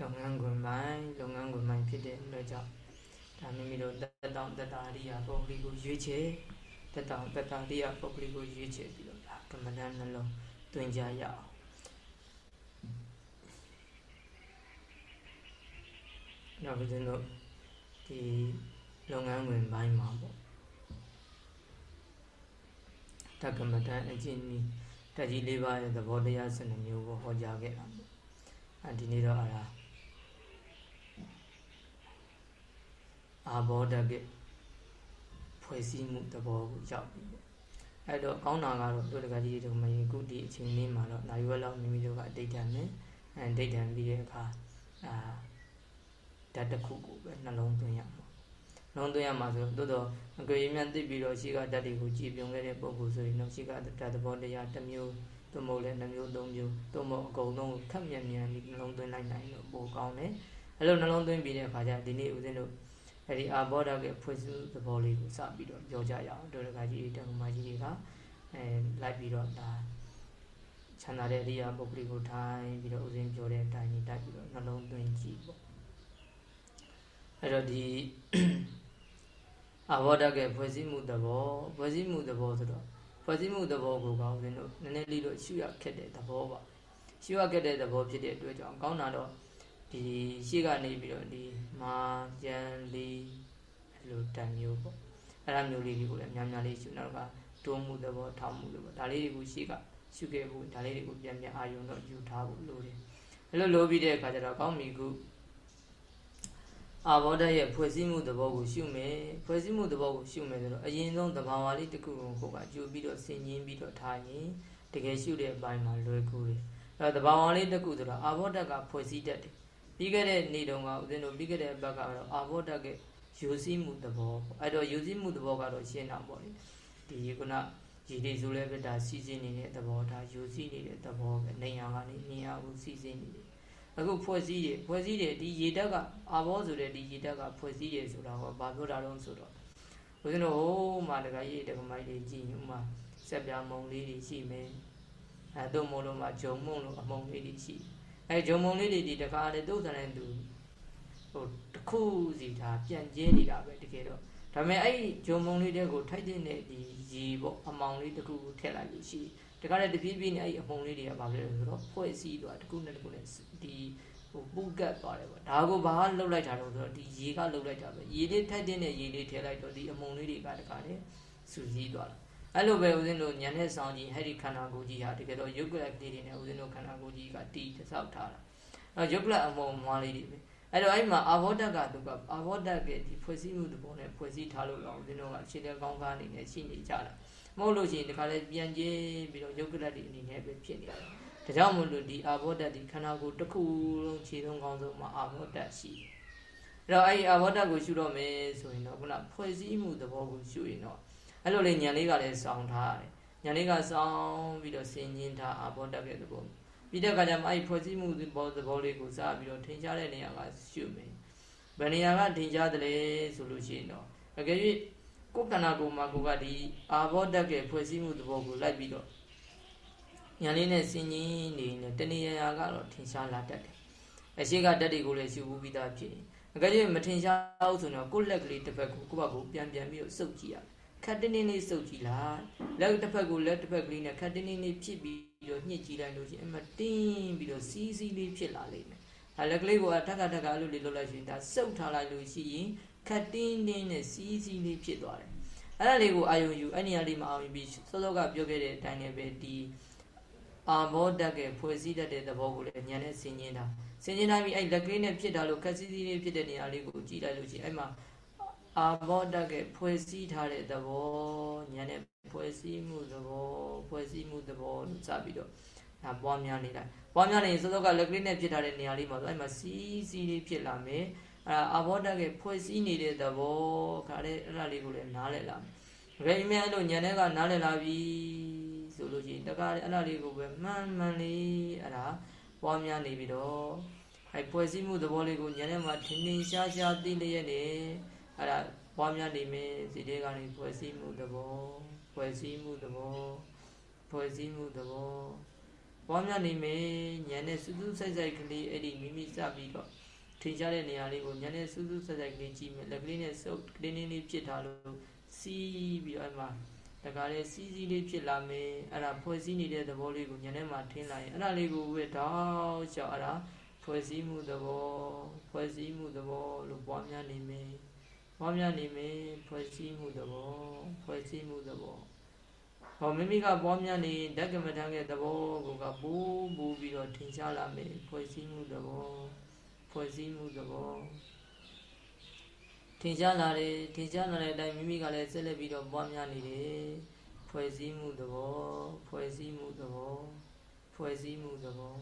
လုပ်ငန်းခွင်ပိုင်းလုပ်ငန်းခွင်ပိုင်းဖြစ်တဲ့အတွက်ကြောင့်ဒါမိမိတို့တက်တောင်တက်တာရိယာပုဂ္ဂလိကိုရွေးချယ်တက်တောင်တက်တာရိယာပုဂ္ဂလိကိုရွေးချယ်ပြီးတော့ဒါကမ္မဋ္ဌာန်းနှလုံးတွင်ကြရအောင်နောက်ပြီးတော့ဒီလုပ်ငန်းဝင်ပိုင်းမှာပေါ့တက္ကမတန်အကျဉ်းဤတက်ကြီးလေးပါးရဲ့သဘောတရားစနစ်မျိုးကိုဟောကြားခဲ့တာပေါ့အဲဒီနေ့တော့အား အာဘောဓကဖွဲ့စည်းမှုသဘောကိုရောက်ပြီပေါ့အဲ့တော့ကောင်းတာကတော့တို့တကကြီးတို့မရင်ခုဒီအချိန်လေးမှာတော့နိုင်ရွက်လောက်မိမိတို့ကအတိတ်တန်နဲ့အဲဒိတ်တန်ပြီးတဲ့အခါအာဓာတ်တစ်ခုကိုပဲနှလုံးသွင်းရမှာနှလုံးသွင်းရမှာဆိုတော့တို့တော့အကြွေမြန်သိပြီးတော့ရှိကဓာတ်တွေကိုကြည်ပြုံခဲ့တဲ့ပုံကိုဆိုရင်တော့ရှိကဓာတ်သဘောတရားတစ်မျိုးသို့မဟုတ်လည်းနှမျိုးသုံးမျိုးသို့မဟုတ်အကုန်လုံးခက်မြန်မြန်ပြီးနှလုံးသွင်းလိုက်နိုင်လို့ပိုကောင်းတယ်အဲ့လိုနှလုံးသွင်းပြီးတဲ့အခါကျဒီနေ့ဦးဇင်းတို့ အဲ့ဒီအာဘောဓကဖွင့်စုသဘောလေးကိုစပြီးတော့ပြောကြရအောင်တို့တကကြီးတက္ကမကြီးတွေကအဲလိုက်ပြီးတော့ဒါချမ်းသာတဲ့အရိယာပုဂ္ဂလိကိုထိုင်ပြီးတော့ဥစဉ်ပြောတဲ့အတိုင်းကြီးတိုက်ပြီးတော့နှလုံးသွင်းကြည့်ပေါ့အဲ့တော့ဒီအာဘောဓကဖွဲ့စည်းမှုသဘောဖွဲ့စည်းမှုသဘောဆိုတော့ဖွဲ့စည်းမှုသဘောကိုကောင်းဦးတို့နည်းနည်းလေးတော့ရှုရခက်တဲ့သဘောပါရှုရခက်တဲ့သဘောဖြစ်တဲ့အတွက်ကြောင့်ကောင်းတာတော့ ဒီရှေ့ကနေပြီးတော့ဒီမာရန်လီအဲ့လိုတန်မျိုးပေါ့အဲ့ဒါမျိုးလေးတွေကိုလည်းများများလေးရှုနောက်ကတွန်းမှုသဘောထောက်မှုသဘောဒါလေးတွေကိုရှေ့ကရှုခဲ့ဖို့ဒါလေးတွေကိုပြန်ပြန်အာယုံတော့ယူထားဖို့လိုတယ်အဲ့လိုလိုပြီးတဲ့အခါကျတော့ကောင်းပြီခုအာဘောဓရဲ့ဖွဲ့စည်းမှုသဘောကိုရှုမယ်ဖွဲ့စည်းမှုသဘောကိုရှုမယ်ဆိုတော့အရင်ဆုံးသဘာဝလေးတစ်ခုကိုကိုကကြိုပြီးတော့ဆင်ញင်းပြီးတော့ထားရင်တကယ်ရှုတဲ့အပိုင်းမှာလွယ်ကူတယ်အဲသဘာဝလေးတစ်ခုဆိုတော့အာဘောဓကဖွဲ့စည်းတတ်တယ် ပြီးခဲ့တဲ့နေ့တုန်းကဦးဇင်းတို့ပြီးခဲ့တဲ့ဘက်ကတော့အာဘောဓကယူစည်းမှုသဘောပေါ့အဲ့တော့ယူစည်းမှုသဘောကတော့ရှင်းတာပေါ့လေဒီခုနရည်ရည်ဆိုလည်းပဲဒါစီစဉ်နေတဲ့သဘောဒါယူစည်းနေတဲ့သဘောပဲနေရာကနေနေရာကိုစီစဉ်နေတယ်အခုဖွဲ့စည်းတယ်ဖွဲ့စည်းတယ်ဒီရေတက်ကအာဘောဆိုတဲ့ဒီရေတက်ကဖွဲ့စည်းတယ်ဆိုတာကဘာပြောတာတော့ဆိုတော့ဦးဇင်းတို့ဟိုးမှာတကရေတကမိုက်တွေကြည့်ညဥ်မှာစက်ပြားမုံလေးတွေရှိမယ်အဲတို့မို့လို့မှဂျုံမုံလို့အမုံလေးတွေရှိ အဲဂျုံမုံလေးတွေဒီတကားလေတုတ်ဆန်တဲ့သူဟိုတခုစီဒါပြန်ကျင်းနေတာပဲတကယ်တော့ဒါပေမဲ့အဲ့ဂျုံမုံလေးတွေကိုထိုက်တဲ့ဒီရေပေါ့အမောင်လေးတခုကိုထည့်လိုက်လို့ရှိတကားလေတပြေးပြေးနဲ့အဲ့အမုံလေးတွေကဘာဖြစ်လဲဆိုတော့ဖွဲ့စည်းသွားတခုနဲ့တခုနဲ့ဒီဟိုပူကတ်သွားတယ်ပေါ့ဒါကိုဘာလှုပ်လိုက်တာတော့ဆိုတော့ဒီရေကလှုပ်လိုက်တာပဲရေလေးထိုက်တဲ့ရေလေးထည့်လိုက်တော့ဒီအမုံလေးတွေကတကားလေစူးစီးသွားတယ် အဲ့လိုပဲဦးဇင်းတို့ညံတဲ့ဆောင်ကြီးဟဲ့ဒီခန္ဓာကိုယ်ကြီးဟာတကယ်တော့ယုတ်ကလတ်လေးတွေနဲ့ဦးဇင်းတို့ခန္ဓာကိုယ်ကြီးကတီးတဆောက်ထားတာအဲ့ယုတ်ကလတ်အမုံမွားလေးတွေပဲအဲ့တော့အဲ့မှာအာဘောဓကသူကအာဘောဓကဒီဖွဲ့စည်းမှုသဘောနဲ့ဖွဲ့စည်းထားလို့တော့ဦးဇင်းတို့ကရှင်းတဲ့ကောင်းကားအနေနဲ့ရှိနေကြတာမဟုတ်လို့ရှိရင်ဒီခါလဲပြန်ကျင်းပြီးတော့ယုတ်ကလတ်တွေအနေနဲ့ပဲဖြစ်နေရတယ်ဒါကြောင့်မို့လို့ဒီအာဘောဓဒီခန္ဓာကိုယ်တစ်ခုလုံးခြေဆုံးကောင်းဆုံးမှာအာဘောဓရှိတယ်အဲ့တော့အဲ့ဒီအာဘောဓကိုရှုတော့မယ်ဆိုရင်တော့ခုနဖွဲ့စည်းမှုသဘောကိုရှုရင်တော့ အဲ့လိုလေညံလေးကလည်းစောင်းထားရတယ်ညံလေးကစောင်းပြီးတော့ဆင်ញင်းထားအာဘောတက်တဲ့သဘောပြီးတဲ့အခါကျမှအဲ့ဖွဲ့စည်းမှုသဘောသဘောလေးကိုစပြီးတော့ထင်ရှားတဲ့နေရာကရှုမယ်ဘယ်နေရာကထင်ရှားတယ်လဲဆိုလို့ရှိရင်တော့အကယ်၍ကိုယ်ခန္ဓာကိုယ်မှာကိုကဒီအာဘောတက်တဲ့ဖွဲ့စည်းမှုသဘောကိုလိုက်ပြီးတော့ညံလေးနဲ့ဆင်ញင်းနေနေတဏှာကတော့ထင်ရှားလာတတ်တယ်အရှိကဓာတ်တွေကိုလည်းရှုဘူးပြီးသားဖြစ်အကယ်၍မထင်ရှားဘူးဆိုတော့ကိုယ့်လက်ကလေးတစ်ဖက်ကိုကိုယ့်ဘက်ကိုပြန်ပြန်ပြီးတော့စုပ်ကြည့်ရတယ် ခက်တင်းတင်းလေးစုပ်ကြည့်လိုက်လက်တစ်ဖက်ကိုလက်တစ်ဖက်ကလေးနဲ့ခက်တင်းတင်းလေးဖြစ်ပြီးတော့ညှစ်ကြည့်လိုက်လို့ရှိရင်အမတင်းပြီးတော့စီးစီးလေးဖြစ်လာလိမ့်မယ်အဲလက်ကလေးကိုအထက်ကထက်ကအဲ့လိုလေးလုပ်လိုက်ရှင်ဒါစုပ်ထားလိုက်လို့ရှိရင်ခက်တင်းတင်းနဲ့စီးစီးလေးဖြစ်သွားတယ်အဲ့ဒါလေးကိုအာယုံယူအဲ့နေရာလေးမှာအာယုံပြီးစောစောကပြောခဲ့တဲ့အတိုင်းနဲ့ပဲဒီအာဘောတက်ကဖွဲ့စည်းတတ်တဲ့သဘောကိုလည်းညံနဲ့ဆင်ញင်းတာဆင်ញင်းတိုင်းပြီးအဲ့လက်ကလေးနဲ့ဖြစ်တာလို့ခက်စီးစီးလေးဖြစ်တဲ့နေရာလေးကိုကြည့်လိုက်လို့ရှိရင်အဲ့မှာ အာဘောတကဖွဲ့စည်းထားတဲ့သဘောညာနဲ့ဖွဲ့စည်းမှုသဘောဖွဲ့စည်းမှုသဘောလို့စပြီးတော့ဒါပွားများနေလိုက်ပွားများနေရင်စောစောကလက်ကလေးနဲ့ဖြစ်ထားတဲ့နေရာလေးမှာဆိုအဲ့မှာစီးစီးလေးဖြစ်လာမယ်အဲ့အာဘောတကဖွဲ့စည်းနေတဲ့သဘောခါတဲ့အဲ့ဒါလေးကိုလည်းနားလည်လာမယ်ဘယ်အမြဲလို့ညာနဲ့ကနားလည်လာပြီဆိုလို့ရှိရင်တကားအဲ့ဒါလေးကိုပဲမှန်မှန်လေးအဲ့ဒါပွားများနေပြီးတော့အဲ့ဖွဲ့စည်းမှုသဘောလေးကိုညာနဲ့မှာထင်ထင်ရှားရှားသိလျက်နေ အဲ့ဒါပွားများနေမယ်စီတေကနေဖွဲ့စည်းမှုသဘောဖွဲ့စည်းမှုသဘောဖွဲ့စည်းမှုသဘောပွားများနေမယ်ဉာဏ်နဲ့စူးစူးဆိုင်ဆိုင်ကလေးအဲ့ဒီမိမိစပြီးတော့ထင်ရှားတဲ့နေရာလေးကိုဉာဏ်နဲ့စူးစူးဆိုင်ဆိုင်ကလေးကြည့်မယ်လက်ကလေးနဲ့စုပ်ကလေးလေးလေးပြစ်ထားလို့စီးပြီးတော့အဲ့မှာတခါလေစီးစီးလေးဖြစ်လာမယ်အဲ့ဒါဖွဲ့စည်းနေတဲ့သဘောလေးကိုဉာဏ်ထဲမှာထင်လာရင်အဲ့ဒါလေးကိုပဲတောက်လျှောက်အဲ့ဒါဖွဲ့စည်းမှုသဘောဖွဲ့စည်းမှုသဘောလို့ပွားများနေမယ် ပွားများနေမယ်ဖွဲ့စည်းမှုသဘောဖွဲ့စည်းမှုသဘောဟောမိမိကပွားများနေဓကမထံရဲ့သဘောကိုကပိုးပိုးပြီးတော့ထင်ရှားလာမယ်ဖွဲ့စည်းမှုသဘောဖွဲ့စည်းမှုသဘောထင်ရှားလာတယ်ထင်ရှားလာတဲ့အတိုင်းမိမိကလည်းဆက်လက်ပြီးတော့ပွားများနေတယ်ဖွဲ့စည်းမှုသဘောဖွဲ့စည်းမှုသဘောဖွဲ့စည်းမှုသဘော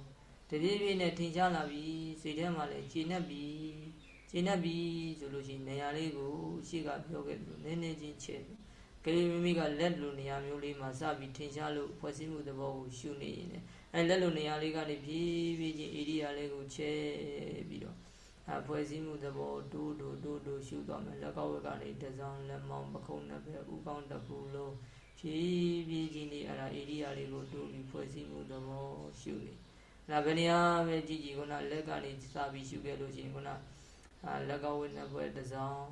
တပြေးပြေးနဲ့ထင်ရှားလာပြီစိတ်ထဲမှာလည်းခြေနှက်ပြီ ခြေနှက်ပြီဆိုလို့ရှိရင်နေရာလေးကိုရှေ့ကပြောခဲ့သလိုနည်းနည်းချင်းချဲ့ကလေးမိမိကလက်လိုနေရာမျိုးလေးမှာစပြီးထင်ရှားလို့ဖွဲ့စည်းမှုသဘောကိုရှုနေရင်အဲလက်လိုနေရာလေးကနေဖြည်းဖြည်းချင်းဧရိယာလေးကိုချဲ့ပြီးတော့အဖွဲ့စည်းမှုသဘောတိုးတိုးတိုးတိုးရှုသွားမယ်လက်ကောက်ဝက်ကနေတစောင်းလက်မောင်းပခုံးနှစ်ဖက်ဥကောင်းတစ်ခုလုံးဖြည်းဖြည်းချင်းနေအဲ့ဒါဧရိယာလေးကိုတိုးပြီးဖွဲ့စည်းမှုသဘောရှုနေနာဘယ်နေရာပဲကြည့်ကြည့်ခုနလက်ကနေစပြီးရှုခဲ့လို့ရှိရင်ခုန လက်ကောက်ဝက်နှစ်ဖက်တစောင်း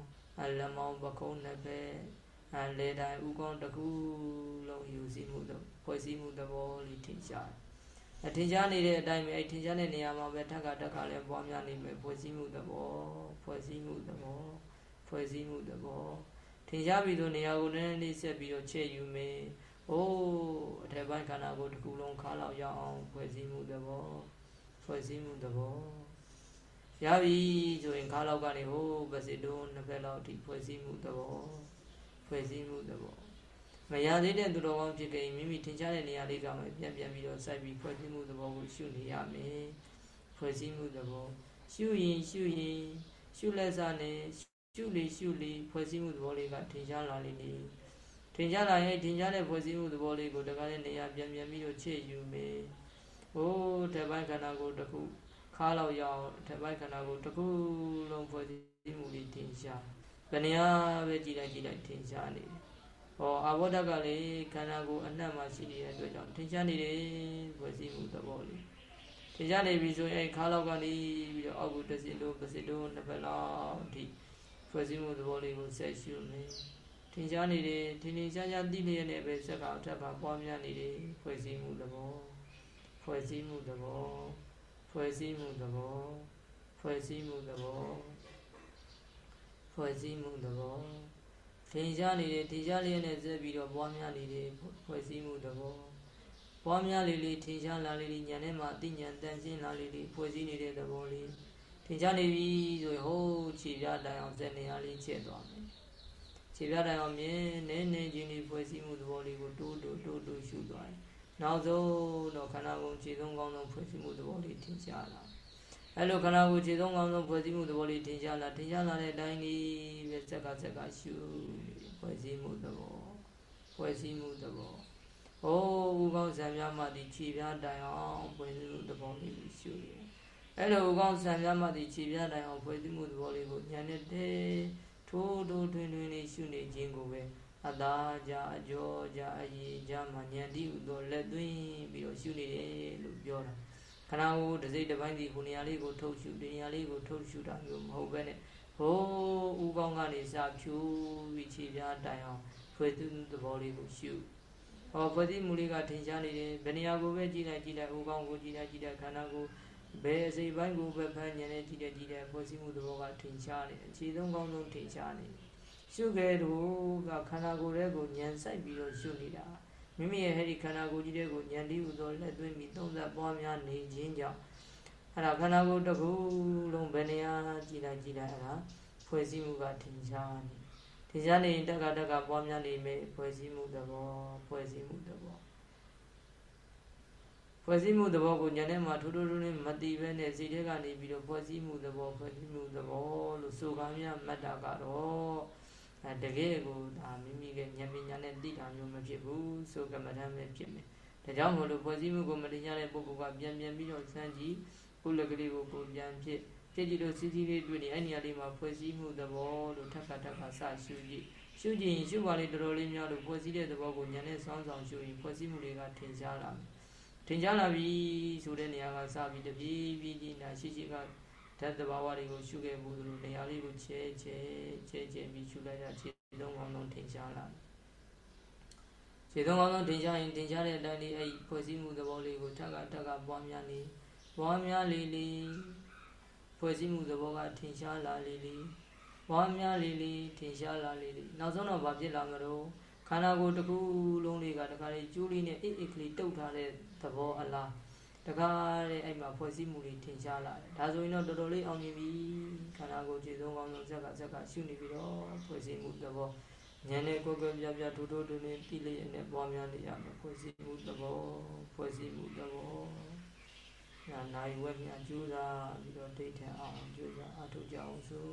လက်မောင်းပခုံးနှစ်ဖက်အဲလေတိုင်းဥကောင်းတစ်ခုလုံးယူစည်းမှုတော့ဖွဲ့စည်းမှုသဘောလေးထင်ရှားအထင်ရှားနေတဲ့အတိုင်းပဲအဲထင်ရှားတဲ့နေရာမှာပဲထက်ကတက်ကလည်းပွားများနေမယ်ဖွဲ့စည်းမှုသဘောဖွဲ့စည်းမှုသဘောဖွဲ့စည်းမှုသဘောထင်ရှားပြီးတော့နေရာကိုနည်းနည်းလေးဆက်ပြီးတော့ချဲ့ယူမယ်။အိုးအထက်ပိုင်းခန္ဓာကိုယ်တစ်ခုလုံးခါလောက်ရအောင်ဖွဲ့စည်းမှုသဘောဖွဲ့စည်းမှုသဘော ရပြီဆိုရင်ခါလောက်ကနေဟိုးပစိတုံးနှစ်ဖက်လောက်ထိဖွဲ့စည်းမှုသဘောဖွဲ့စည်းမှုသဘောမရသေးတဲ့သူတော်ကောင်းဖြစ်ခဲ့ရင်မိမိထင်ရှားတဲ့နေရာလေးကမှပြန်ပြန်ပြီးတော့စိုက်ပြီးဖွဲ့စည်းမှုသဘောကိုရှုနေရမယ်ဖွဲ့စည်းမှုသဘောရှုရင်ရှုရင်ရှုလက်စားနဲ့ရှုလေရှုလေဖွဲ့စည်းမှုသဘောလေးကထင်ရှားလာလိမ့်မယ်ထင်ရှားလာရင်ထင်ရှားတဲ့ဖွဲ့စည်းမှုသဘောလေးကိုတခါနဲ့နေရာပြန်ပြန်ပြီးတော့ချေ့ယူမယ်ဟိုးတပိုင်းခန္ဓာကိုယ်တစ်ခု ခါလောက်ရအောင်တပိုင်းခန္ဓာကိုယ်တစ်ခုလုံးဖွဲ့စည်းမှုလေးထင်ရှားဘယ်နေရာပဲကြည်လိုက်ကြည်လိုက်ထင်ရှားနေတယ်။ဟောအာဘောဓကလည်းခန္ဓာကိုယ်အနှံ့မှာရှိနေတဲ့အတွက်ကြောင့်ထင်ရှားနေတယ်ဖွဲ့စည်းမှုသဘောလေး။ထင်ရှားနေပြီဆိုရင်ခါလောက်ကနေပြီးတော့အောက်ကိုတစ်စီလုံးတစ်စီလုံးနှစ်ပတ်လောက်အထိဖွဲ့စည်းမှုသဘောလေးကိုဆက်ရှုမယ်။ထင်ရှားနေတယ်ထင်ထင်ရှားရှားသိလျက်နဲ့ပဲစက်ကအထက်ကပွားများနေတယ်ဖွဲ့စည်းမှုသဘောဖွဲ့စည်းမှုသဘော ဖွဲ့စည်းမှုသဘောဖွဲ့စည်းမှုသဘောဖွဲ့စည်းမှုသဘောထင်ရှားနေတဲ့ထင်ရှားလျက်နဲ့ဆက်ပြီးတော့ပွားများနေတဲ့ဖွဲ့စည်းမှုသဘောပွားများလေးလေးထင်ရှားလာလေးလေးညံထဲမှာအသိဉာဏ်တန်ရှင်းလာလေးလေးဖွဲ့စည်းနေတဲ့သဘောလေးထင်ရှားနေပြီဆိုရင်ဟိုးခြေပြတိုင်အောင်စက်နေရာလေးချက်သွားမယ်ခြေပြတိုင်အောင်မြင်နေနေချင်းလေးဖွဲ့စည်းမှုသဘောလေးကိုတိုးတိုးတိုးတိုးရှုသွားတယ် နောက်ဆုံးတော့ခန္ဓာကိုယ်ခြေဆုံးကောင်းဆုံးဖွဲ့စည်းမှုသဘောလေးထင်ရှားလာအဲ့လိုခန္ဓာကိုယ်ခြေဆုံးကောင်းဆုံးဖွဲ့စည်းမှုသဘောလေးထင်ရှားလာထင်ရှားလာတဲ့အတိုင်းလေးပဲစက်ကစက်ကရှုဖွဲ့စည်းမှုသဘောဖွဲ့စည်းမှုသဘောဟိုးဥကောင်းဆံပြမှသည်ခြေပြတိုင်အောင်ဖွဲ့စည်းမှုသဘောလေးကိုရှုရအဲ့လိုဥကောင်းဆံပြမှသည်ခြေပြတိုင်အောင်ဖွဲ့စည်းမှုသဘောလေးကိုဉာဏ်နဲ့တည်းထိုးထိုးထွင်းထွင်းလေးရှုနေခြင်းကိုပဲ အသာကြအကျော်ကြအရေးကြမှာဉာဏ်တိဥသောလက်သွင်းပြီးတော့ရှုနေတယ်လို့ပြောတာခန္ဓာကိုယ်တစ်စိတ်တစ်ပိုင်းစီကိုနေရာလေးကိုထုတ်ရှုဒီနေရာလေးကိုထုတ်ရှုတာမျိုးမဟုတ်ပဲနဲ့ဟိုးဥကောင်းကနေစဖြူပြီးခြေပြားတိုင်အောင်ဖွဲ့သူသဘောလေးကိုရှုဟောဖွဲ့စည်းမှုလေးကထင်ရှားနေတယ်ဘယ်နေရာကိုပဲကြည့်လိုက်ကြည့်လိုက်ဥကောင်းကိုကြည့်လိုက်ကြည့်လိုက်ခန္ဓာကိုယ်ဘယ်အစိပ်ပိုင်းကိုပဲဖမ်းဉာဏ်နဲ့ကြည့်တယ်ကြည့်တယ်ဖွဲ့စည်းမှုသဘောကထင်ရှားနေတယ်အခြေဆုံးကောင်းဆုံးထင်ရှားနေတယ် ရှုခဲ့တို့ကခန္ဓာကိုယ်ရဲ့ကိုဉာဏ်ဆိုင်ပြီးတော့ရှုနေတာမိမိရဲ့ဟဲ့ဒီခန္ဓာကိုယ်ကြီးတဲ့ကိုဉာဏ်တည်းဟူသောလက်သွင်းပြီးသုံးသပ်ပွားများနေခြင်းကြောင့်အဲ့ဒါခန္ဓာကိုယ်တစ်ခုလုံးဘယ်နေရာကြည်လိုက်ကြည်လိုက်အဲ့ဒါဖွဲ့စည်းမှုကထင်ရှားနေထင်ရှားနေရင်တက်ကတက်ကပွားများနေမယ်ဖွဲ့စည်းမှုသဘောဖွဲ့စည်းမှုသဘောဖွဲ့စည်းမှုသဘောကိုညာထဲမှာထိုးထိုးထိုးနဲ့မတိပဲနဲ့စိတ်ထဲကနေပြီးတော့ဖွဲ့စည်းမှုသဘောဖွဲ့စည်းမှုသဘောလို့ဆိုကားများမှတ်တာကတော့ အဲတကယ်ကိုဒါမိမိရဲ့ဉာဏ်ပညာနဲ့သိတာမျိုးမဖြစ်ဘူးဆိုကမ္မထမ်းပဲဖြစ်မယ်ဒါကြောင့်မို့လို့ဖွဲ့စည်းမှုကိုမတရားတဲ့ပုဂ္ဂိုလ်ကပြန်ပြန်ပြီးတော့စမ်းကြည့်ကိုယ်လက်ကလေးကိုကိုပြန်ဖြစ်ဖြစ်ကြည့်လို့စီစီလေးတွေ့နေအဲ့နေရာလေးမှာဖွဲ့စည်းမှုသဘောလို့ထပ်ခါထပ်ခါစရှုကြည့်ရှုကြည့်ရင်ရှုပါလေတော်တော်လေးများလို့ဖွဲ့စည်းတဲ့သဘောကိုဉာဏ်နဲ့စောင်းဆောင်ရှုရင်ဖွဲ့စည်းမှုတွေကထင်ရှားလာမယ်ထင်ရှားလာပြီဆိုတဲ့နေရာကစပြီးတပြေးပြေးကြီးနာရှိရှိက ဓာတ်တဘာဝတွေကိုရှုခဲ့ဘူးလို့နေရာလေးကိုချဲချဲချဲချဲပြီးရှုလိုက်တာခြေသုံးကောင်းလုံးထင်ရှားလာခြေသုံးကောင်းလုံးထင်ရှားရင်ထင်ရှားတဲ့အတိုင်းလေးအဲ့ဖွဲ့စည်းမှုသဘောလေးကိုထက်ကထက်ကပွားများနေပွားများလေးလေးဖွဲ့စည်းမှုသဘောကထင်ရှားလာလေးလေးပွားများလေးလေးထင်ရှားလာလေးလေးနောက်ဆုံးတော့ဘာဖြစ်လာမလို့ခန္ဓာကိုယ်တစ်ခုလုံးလေးကတခါလေးကျိုးလေးနဲ့အိတ်အိတ်ကလေးတုတ်ထားတဲ့သဘောအလား တကားတဲ့အဲ့မှာဖွဲ့စည်းမှုတွေထင်ရှားလာတယ်ဒါဆိုရင်တော့တော်တော်လေးအောင်မြင်ပြီခန္ဓာကိုယ်ခြေဆုံးကောင်းဆုံးဇက်ကဇက်ကရှုနေပြီးတော့ဖွဲ့စည်းမှုသဘောဉာဏ်နဲ့ကိုယ်ကိုယ်ပြပြထိုးထိုးတွင်းတွင်းတိလေးနဲ့ပွားများနေရမယ်ဖွဲ့စည်းမှုသဘောဖွဲ့စည်းမှုသဘောညာနိုင်ဝက်မြကျိုးစားပြီးတော့ဒိဋ္ဌံအောင်ကျိုးစားအထုကြအောင်ဆို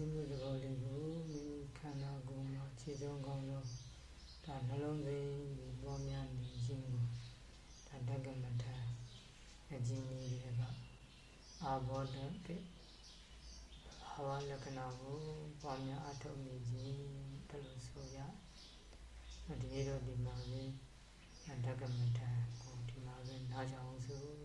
စည်းမှုသဘောလေးကိုမိမိခန္ဓာကိုယ်မှာခြေဆုံးကောင်းဆုံးဒါနှလုံးသွင်းပြီးပွားများနေခြင်းကိုဒါတက္ကမထအကျဉ်းကြီးတွေကအာဘောဓပိဘာဝလက္ခဏာကိုပွားများအထုတ်နေခြင်းဘယ်လိုဆိုရဒီနေ့တော့ဒီမှာပဲတက္ကမထကိုဒီမှာပဲနားကြအောင်စို့